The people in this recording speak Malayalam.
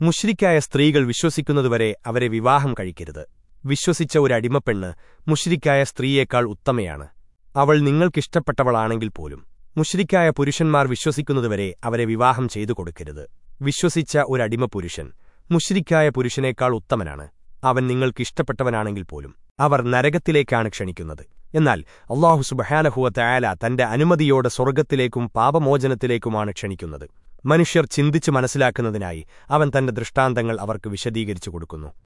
മുഷ്രിക്കായ സ്ത്രീകൾ വിശ്വസിക്കുന്നതുവരെ അവരെ വിവാഹം കഴിക്കരുത്. വിശ്വസിച്ച ഒരു അടിമപ്പെണ്ണ് മുഷ്രിക്കായ സ്ത്രീയേക്കാൾ ഉത്തമയാണ്. അവൾ നിങ്ങൾക്കിഷ്ടപ്പെട്ടവളാണെങ്കിൽ പോലും. മുഷ്രിക്കായ പുരുഷന്മാർ വിശ്വസിക്കുന്നതുവരെ അവരെ വിവാഹം ചെയ്തു കൊടുക്കരുത്. വിശ്വസിച്ച ഒരു അടിമപുരുഷൻ മുഷ്രിക്കായ പുരുഷനേക്കാൾ ഉത്തമനാണ്. അവൻ നിങ്ങൾക്കിഷ്ടപ്പെട്ടവനാണെങ്കിൽ പോലും. അവർ നരകത്തിലേക്കാണ് ക്ഷണിക്കുന്നത്. എന്നാൽ അള്ളാഹു സുബഹാനഹുവ തയാല തന്റെ അനുമതിയോടെ സ്വർഗത്തിലേക്കും പാപമോചനത്തിലേക്കുമാണ് ക്ഷണിക്കുന്നത്. മനുഷ്യർ ചിന്തിച്ചു മനസ്സിലാക്കുന്നതിനായി അവൻ തന്റെ ദൃഷ്ടാന്തങ്ങൾ അവർക്ക് വിശദീകരിച്ചു കൊടുക്കുന്നു